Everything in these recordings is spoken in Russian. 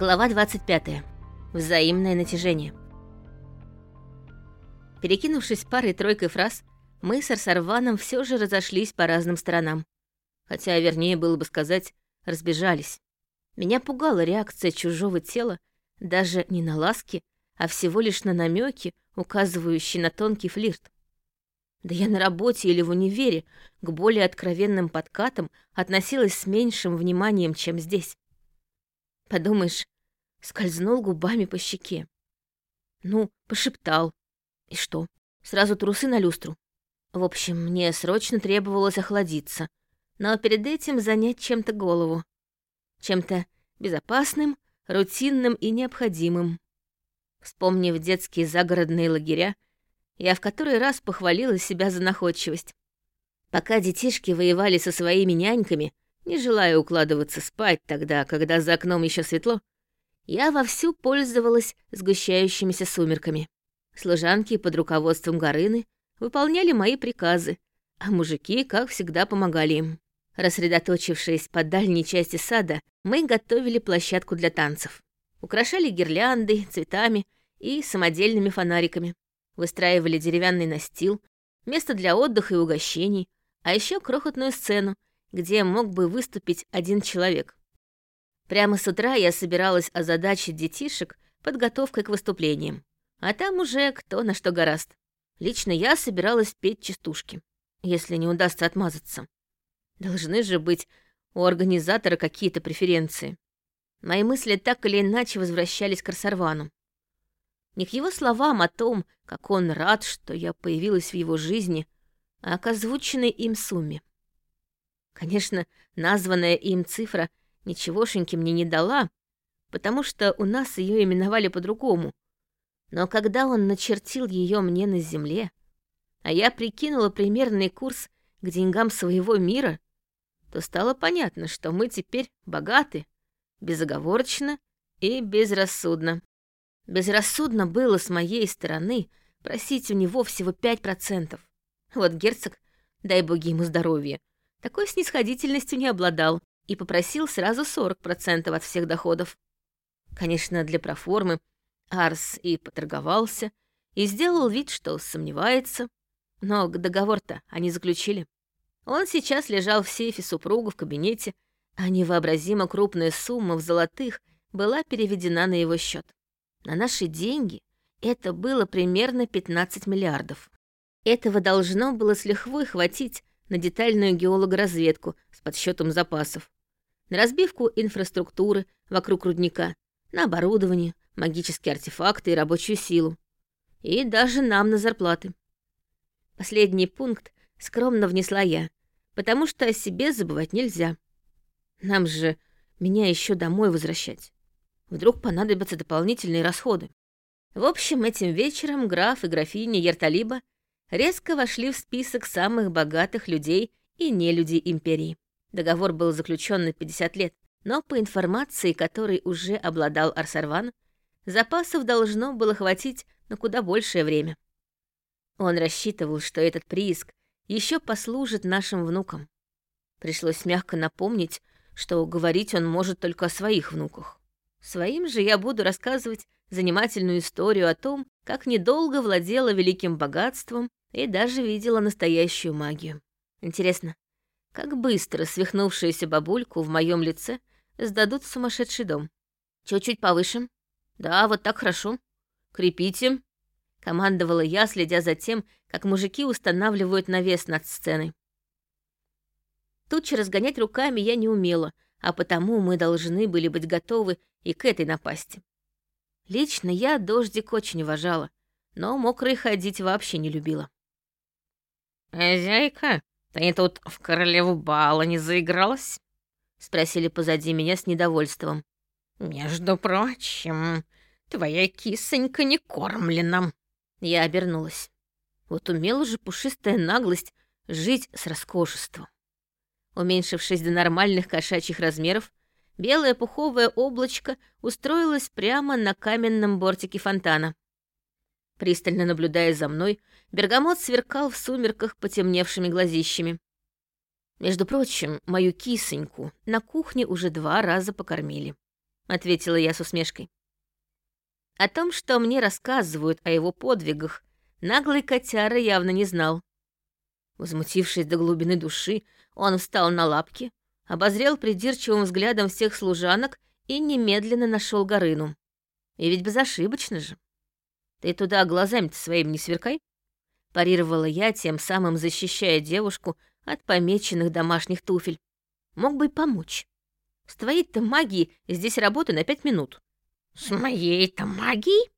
Глава 25. Взаимное натяжение. Перекинувшись парой-тройкой фраз, мы с Арсарваном все же разошлись по разным сторонам. Хотя, вернее, было бы сказать, разбежались. Меня пугала реакция чужого тела даже не на ласки, а всего лишь на намеки, указывающие на тонкий флирт. Да я на работе или в универе к более откровенным подкатам относилась с меньшим вниманием, чем здесь. Подумаешь, скользнул губами по щеке. Ну, пошептал. И что? Сразу трусы на люстру. В общем, мне срочно требовалось охладиться, но перед этим занять чем-то голову. Чем-то безопасным, рутинным и необходимым. Вспомнив детские загородные лагеря, я в который раз похвалила себя за находчивость. Пока детишки воевали со своими няньками, не желая укладываться спать тогда, когда за окном еще светло, я вовсю пользовалась сгущающимися сумерками. Служанки под руководством Горыны выполняли мои приказы, а мужики, как всегда, помогали им. Рассредоточившись по дальней части сада, мы готовили площадку для танцев. Украшали гирляндой, цветами и самодельными фонариками. Выстраивали деревянный настил, место для отдыха и угощений, а еще крохотную сцену, где мог бы выступить один человек. Прямо с утра я собиралась озадачить детишек подготовкой к выступлениям, а там уже кто на что гораст. Лично я собиралась петь частушки, если не удастся отмазаться. Должны же быть у организатора какие-то преференции. Мои мысли так или иначе возвращались к Арсарвану. Не к его словам о том, как он рад, что я появилась в его жизни, а к озвученной им сумме. Конечно, названная им цифра ничегошеньки мне не дала, потому что у нас ее именовали по-другому. Но когда он начертил ее мне на земле, а я прикинула примерный курс к деньгам своего мира, то стало понятно, что мы теперь богаты, безоговорочно и безрассудно. Безрассудно было с моей стороны просить у него всего пять процентов. Вот герцог, дай боги ему здоровья, такой снисходительностью не обладал и попросил сразу 40% от всех доходов. Конечно, для проформы Арс и поторговался, и сделал вид, что сомневается, но договор-то они заключили. Он сейчас лежал в сейфе супруга в кабинете, а невообразимо крупная сумма в золотых была переведена на его счет. На наши деньги это было примерно 15 миллиардов. Этого должно было с лихвой хватить на детальную геологоразведку с подсчетом запасов, на разбивку инфраструктуры вокруг рудника, на оборудование, магические артефакты и рабочую силу. И даже нам на зарплаты. Последний пункт скромно внесла я, потому что о себе забывать нельзя. Нам же меня еще домой возвращать. Вдруг понадобятся дополнительные расходы. В общем, этим вечером граф и графиня Ерталиба резко вошли в список самых богатых людей и нелюдей империи. Договор был заключен на 50 лет, но по информации, которой уже обладал Арсарван, запасов должно было хватить на куда большее время. Он рассчитывал, что этот прииск еще послужит нашим внукам. Пришлось мягко напомнить, что говорить он может только о своих внуках. Своим же я буду рассказывать занимательную историю о том, как недолго владела великим богатством и даже видела настоящую магию. Интересно, как быстро свихнувшуюся бабульку в моем лице сдадут в сумасшедший дом? Чуть-чуть повыше. Да, вот так хорошо. Крепите. Командовала я, следя за тем, как мужики устанавливают навес над сценой. Тучи разгонять руками я не умела, а потому мы должны были быть готовы и к этой напасти. Лично я дождик очень уважала, но мокрой ходить вообще не любила. «Хозяйка, ты тут в королеву бала не заигралась?» — спросили позади меня с недовольством. «Между прочим, твоя кисонька не кормлена». Я обернулась. Вот умела же пушистая наглость жить с роскошеством. Уменьшившись до нормальных кошачьих размеров, белое пуховое облачко устроилось прямо на каменном бортике фонтана. Пристально наблюдая за мной, Бергамот сверкал в сумерках потемневшими глазищами. Между прочим, мою кисоньку на кухне уже два раза покормили. ответила я с усмешкой. О том, что мне рассказывают о его подвигах, наглый котяра явно не знал. Возмутившись до глубины души, он встал на лапки, обозрел придирчивым взглядом всех служанок и немедленно нашел Горыну. И ведь безошибочно же. Ты туда глазами-то своим не сверкай. Парировала я, тем самым защищая девушку от помеченных домашних туфель. Мог бы и помочь. С твоей-то магией здесь работа на пять минут. С моей-то магией?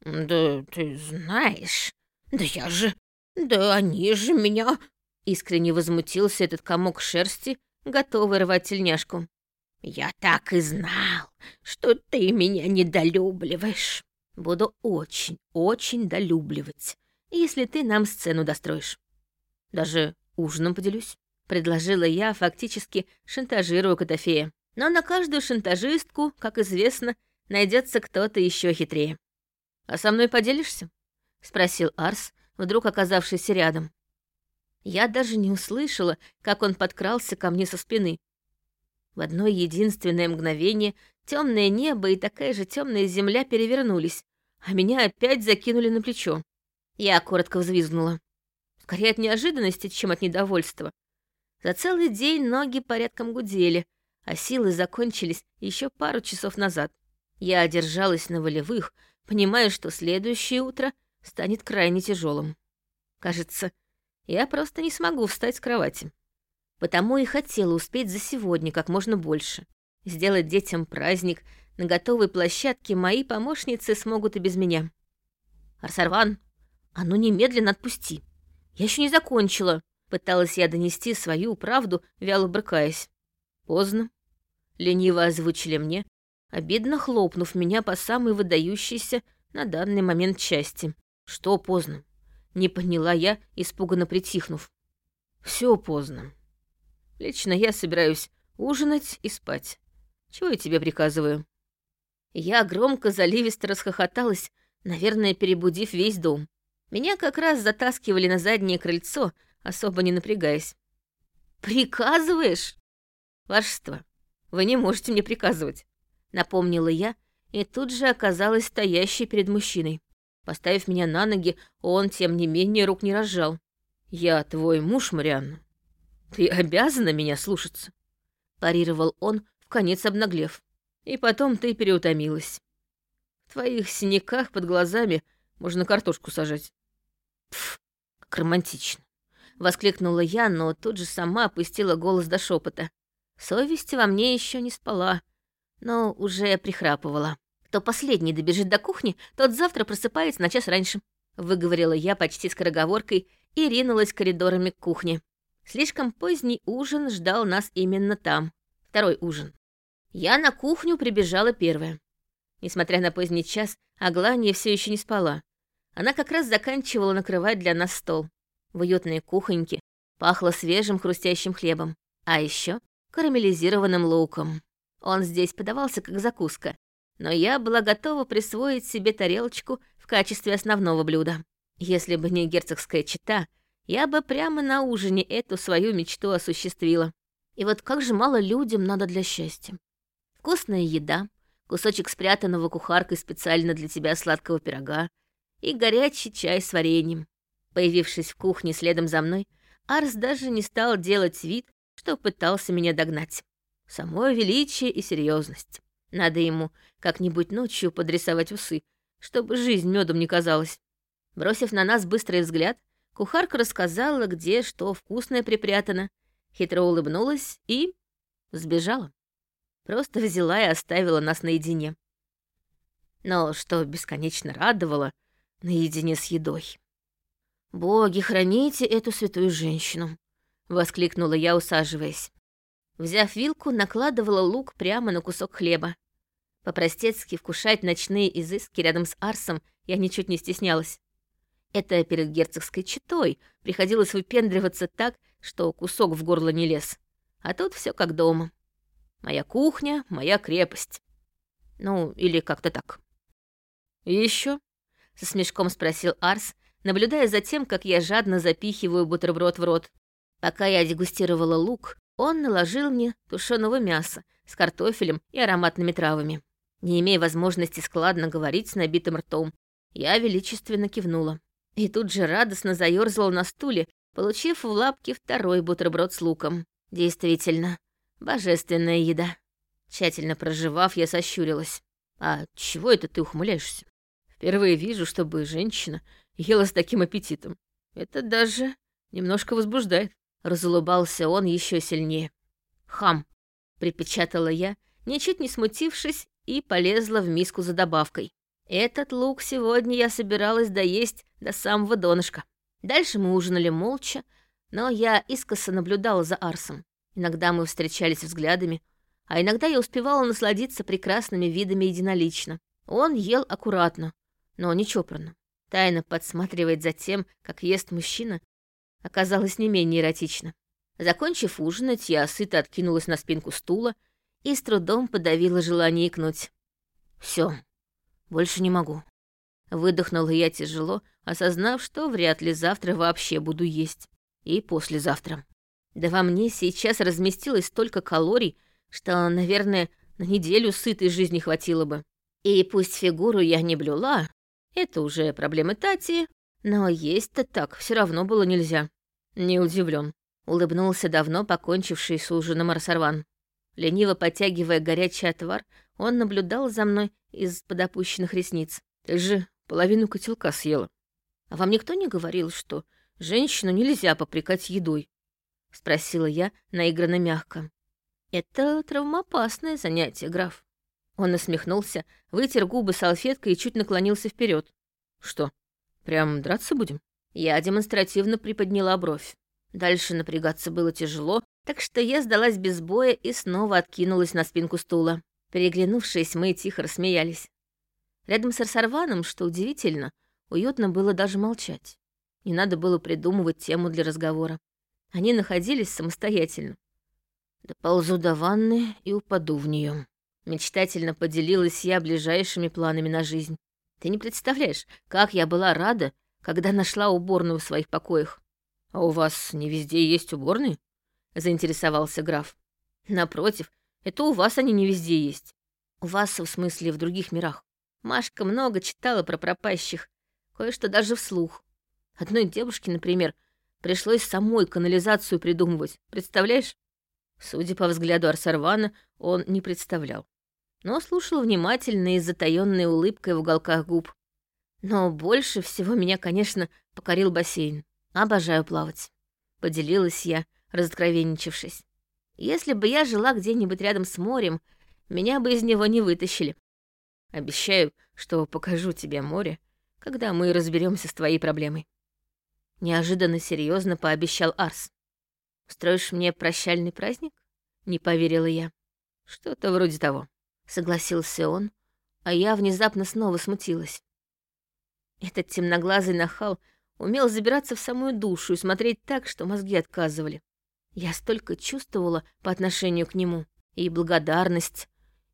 Да ты знаешь, да я же... Да они же меня... Искренне возмутился этот комок шерсти, готовый рвать тельняшку. «Я так и знал, что ты меня недолюбливаешь. Буду очень, очень долюбливать, если ты нам сцену достроишь. Даже ужином поделюсь», — предложила я, фактически шантажируя Котофея. Но на каждую шантажистку, как известно, найдется кто-то еще хитрее. «А со мной поделишься?» — спросил Арс, вдруг оказавшийся рядом. Я даже не услышала, как он подкрался ко мне со спины. В одно единственное мгновение темное небо и такая же темная земля перевернулись, а меня опять закинули на плечо. Я коротко взвизгнула. Скорее от неожиданности, чем от недовольства. За целый день ноги порядком гудели, а силы закончились еще пару часов назад. Я одержалась на волевых, понимая, что следующее утро станет крайне тяжелым. Кажется, я просто не смогу встать с кровати. Потому и хотела успеть за сегодня как можно больше. Сделать детям праздник, на готовой площадке мои помощницы смогут и без меня. «Арсарван, а ну немедленно отпусти. Я еще не закончила», — пыталась я донести свою правду, вяло брыкаясь. Поздно. Лениво озвучили мне, обидно хлопнув меня по самой выдающейся на данный момент части. Что поздно? Не поняла я, испуганно притихнув. Все поздно. Лично я собираюсь ужинать и спать. Чего я тебе приказываю?» Я громко заливисто расхохоталась, наверное, перебудив весь дом. Меня как раз затаскивали на заднее крыльцо, особо не напрягаясь. «Приказываешь?» «Вашество, вы не можете мне приказывать», — напомнила я, и тут же оказалась стоящей перед мужчиной. Поставив меня на ноги, он, тем не менее, рук не разжал. «Я твой муж, Марианна. Ты обязана меня слушаться», — парировал он, в конец обнаглев. «И потом ты переутомилась. В твоих синяках под глазами можно картошку сажать». «Пф, как романтично», — воскликнула я, но тут же сама опустила голос до шепота. Совесть во мне еще не спала, но уже прихрапывала. Кто последний добежит до кухни, тот завтра просыпается на час раньше», — выговорила я почти скороговоркой и ринулась коридорами к кухне. Слишком поздний ужин ждал нас именно там. Второй ужин. Я на кухню прибежала первая. Несмотря на поздний час, Аглания все еще не спала. Она как раз заканчивала накрывать для нас стол. В уютной кухоньке пахло свежим хрустящим хлебом, а еще карамелизированным луком. Он здесь подавался как закуска, но я была готова присвоить себе тарелочку в качестве основного блюда. Если бы не герцогская чита, я бы прямо на ужине эту свою мечту осуществила. И вот как же мало людям надо для счастья. Вкусная еда, кусочек спрятанного кухаркой специально для тебя сладкого пирога и горячий чай с вареньем. Появившись в кухне следом за мной, Арс даже не стал делать вид, что пытался меня догнать. Само величие и серьезность. Надо ему как-нибудь ночью подрисовать усы, чтобы жизнь медом не казалась. Бросив на нас быстрый взгляд, кухарка рассказала, где что вкусное припрятано, хитро улыбнулась и... сбежала. Просто взяла и оставила нас наедине. Но что бесконечно радовало, наедине с едой. «Боги, храните эту святую женщину!» — воскликнула я, усаживаясь. Взяв вилку, накладывала лук прямо на кусок хлеба. По-простецки вкушать ночные изыски рядом с Арсом я ничуть не стеснялась. Это перед герцогской четой приходилось выпендриваться так, что кусок в горло не лез. А тут все как дома. Моя кухня, моя крепость. Ну, или как-то так. «И еще? со смешком спросил Арс, наблюдая за тем, как я жадно запихиваю бутерброд в рот. Пока я дегустировала лук, он наложил мне тушеного мяса с картофелем и ароматными травами. Не имея возможности складно говорить с набитым ртом, я величественно кивнула. И тут же радостно заёрзала на стуле, получив в лапки второй бутерброд с луком. Действительно, божественная еда. Тщательно проживав, я сощурилась. «А чего это ты ухмыляешься? Впервые вижу, чтобы женщина ела с таким аппетитом. Это даже немножко возбуждает». Разулыбался он еще сильнее. «Хам!» — припечатала я, ничуть не смутившись, и полезла в миску за добавкой. Этот лук сегодня я собиралась доесть до самого донышка. Дальше мы ужинали молча, но я искоса наблюдала за Арсом. Иногда мы встречались взглядами, а иногда я успевала насладиться прекрасными видами единолично. Он ел аккуратно, но не чопорно. Тайно подсматривать за тем, как ест мужчина, оказалось не менее эротично. Закончив ужинать, я сыто откинулась на спинку стула и с трудом подавила желание икнуть. Все, больше не могу. Выдохнула я тяжело, осознав, что вряд ли завтра вообще буду есть. И послезавтра. Да во мне сейчас разместилось столько калорий, что, наверное, на неделю сытой жизни хватило бы. И пусть фигуру я не блюла, это уже проблемы Тати, но есть-то так все равно было нельзя. Не удивлен. Улыбнулся давно покончивший с ужином Арсарван. Лениво подтягивая горячий отвар, он наблюдал за мной из-под опущенных ресниц. «Ты же половину котелка съела. А вам никто не говорил, что женщину нельзя попрекать едой?» — спросила я наигранно мягко. «Это травмоопасное занятие, граф». Он насмехнулся, вытер губы салфеткой и чуть наклонился вперед. «Что, прям драться будем?» Я демонстративно приподняла бровь. Дальше напрягаться было тяжело, так что я сдалась без боя и снова откинулась на спинку стула. Переглянувшись, мы тихо рассмеялись. Рядом с Арсарваном, что удивительно, уютно было даже молчать. Не надо было придумывать тему для разговора. Они находились самостоятельно. Доползу до ванны и упаду в нее. Мечтательно поделилась я ближайшими планами на жизнь. Ты не представляешь, как я была рада, когда нашла уборную в своих покоях. «А у вас не везде есть уборные?» — заинтересовался граф. «Напротив, это у вас они не везде есть. У вас, в смысле, в других мирах. Машка много читала про пропащих, кое-что даже вслух. Одной девушке, например, пришлось самой канализацию придумывать, представляешь? Судя по взгляду Арсарвана, он не представлял. Но слушал внимательно и с затаённой улыбкой в уголках губ. Но больше всего меня, конечно, покорил бассейн. Обожаю плавать. Поделилась я, разоткровенничавшись. Если бы я жила где-нибудь рядом с морем, меня бы из него не вытащили. Обещаю, что покажу тебе море, когда мы разберемся с твоей проблемой. Неожиданно серьезно пообещал Арс. Устроишь мне прощальный праздник? Не поверила я. Что-то вроде того. Согласился он, а я внезапно снова смутилась. Этот темноглазый нахал умел забираться в самую душу и смотреть так, что мозги отказывали. Я столько чувствовала по отношению к нему. И благодарность,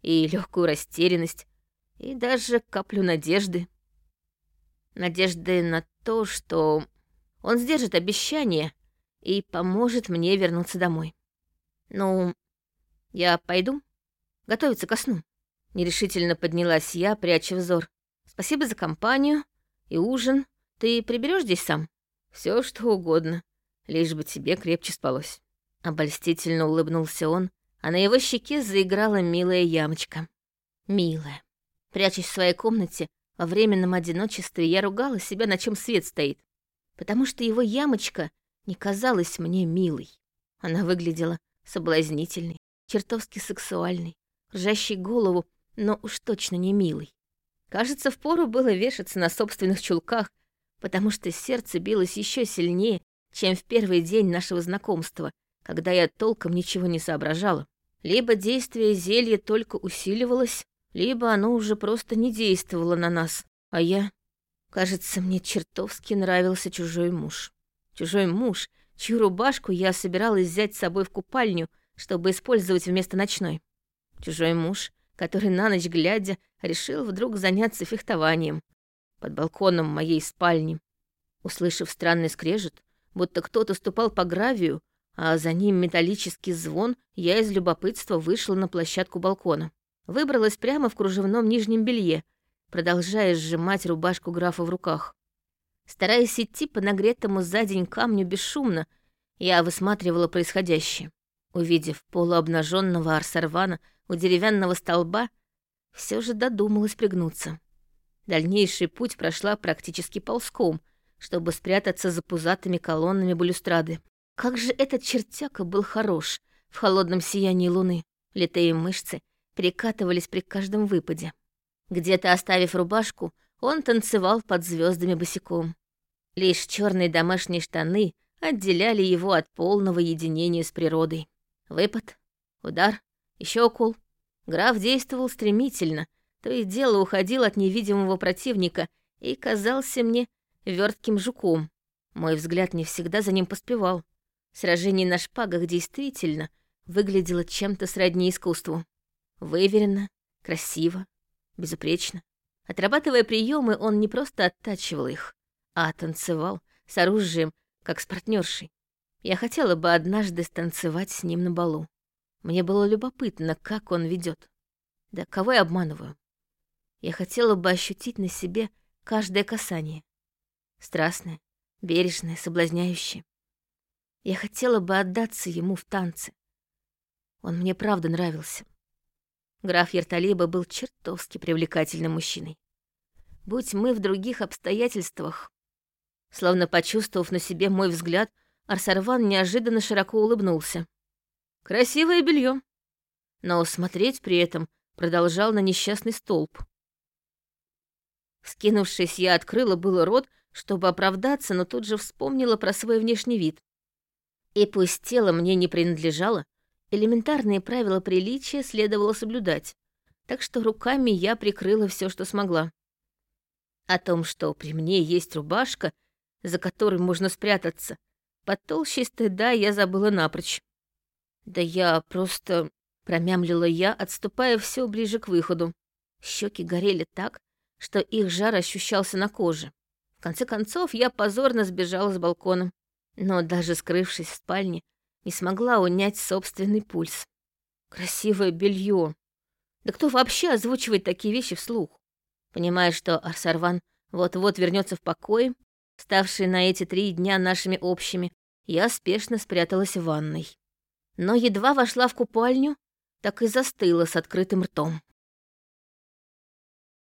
и легкую растерянность, и даже каплю надежды. Надежды на то, что он сдержит обещание и поможет мне вернуться домой. Ну, я пойду готовиться ко сну. Нерешительно поднялась я, пряча взор. Спасибо за компанию и ужин. Ты приберешь здесь сам? Все что угодно, лишь бы тебе крепче спалось. Обольстительно улыбнулся он, а на его щеке заиграла милая ямочка. Милая. Прячась в своей комнате, во временном одиночестве я ругала себя, на чем свет стоит, потому что его ямочка не казалась мне милой. Она выглядела соблазнительной, чертовски сексуальной, ржащей голову, но уж точно не милой. Кажется, впору было вешаться на собственных чулках, потому что сердце билось еще сильнее, чем в первый день нашего знакомства, когда я толком ничего не соображала. Либо действие зелья только усиливалось, либо оно уже просто не действовало на нас. А я... Кажется, мне чертовски нравился чужой муж. Чужой муж, чью рубашку я собиралась взять с собой в купальню, чтобы использовать вместо ночной. Чужой муж, который на ночь глядя решил вдруг заняться фехтованием под балконом моей спальни. Услышав странный скрежет, будто кто-то ступал по гравию, а за ним металлический звон, я из любопытства вышла на площадку балкона. Выбралась прямо в кружевном нижнем белье, продолжая сжимать рубашку графа в руках. Стараясь идти по нагретому за день камню бесшумно, я высматривала происходящее. Увидев полуобнаженного Арсарвана у деревянного столба, все же додумалась пригнуться. Дальнейший путь прошла практически ползком, чтобы спрятаться за пузатыми колоннами балюстрады. Как же этот чертяка был хорош в холодном сиянии луны. Литые мышцы перекатывались при каждом выпаде. Где-то оставив рубашку, он танцевал под звездами босиком. Лишь черные домашние штаны отделяли его от полного единения с природой. Выпад, удар, еще укол. Граф действовал стремительно, то и дело уходил от невидимого противника и казался мне вертким жуком. Мой взгляд не всегда за ним поспевал. Сражение на шпагах действительно выглядело чем-то сродни искусству. Выверенно, красиво, безупречно. Отрабатывая приемы, он не просто оттачивал их, а танцевал с оружием, как с партнершей. Я хотела бы однажды станцевать с ним на балу. Мне было любопытно, как он ведет. Да кого я обманываю? Я хотела бы ощутить на себе каждое касание. Страстное, бережное, соблазняющее. Я хотела бы отдаться ему в танце. Он мне правда нравился. Граф Ерталиба был чертовски привлекательным мужчиной. Будь мы в других обстоятельствах... Словно почувствовав на себе мой взгляд, Арсарван неожиданно широко улыбнулся. «Красивое белье. Но смотреть при этом продолжал на несчастный столб. Скинувшись, я открыла было рот, чтобы оправдаться, но тут же вспомнила про свой внешний вид. И пусть тело мне не принадлежало, элементарные правила приличия следовало соблюдать, так что руками я прикрыла все, что смогла. О том, что при мне есть рубашка, за которой можно спрятаться, под толщей стыда я забыла напрочь. Да я просто... Промямлила я, отступая все ближе к выходу. Щеки горели так, что их жар ощущался на коже. В конце концов, я позорно сбежала с балкона. Но даже скрывшись в спальне, не смогла унять собственный пульс. Красивое белье. Да кто вообще озвучивает такие вещи вслух? Понимая, что Арсарван вот-вот вернется в покой, ставший на эти три дня нашими общими, я спешно спряталась в ванной. Но едва вошла в купальню, так и застыла с открытым ртом.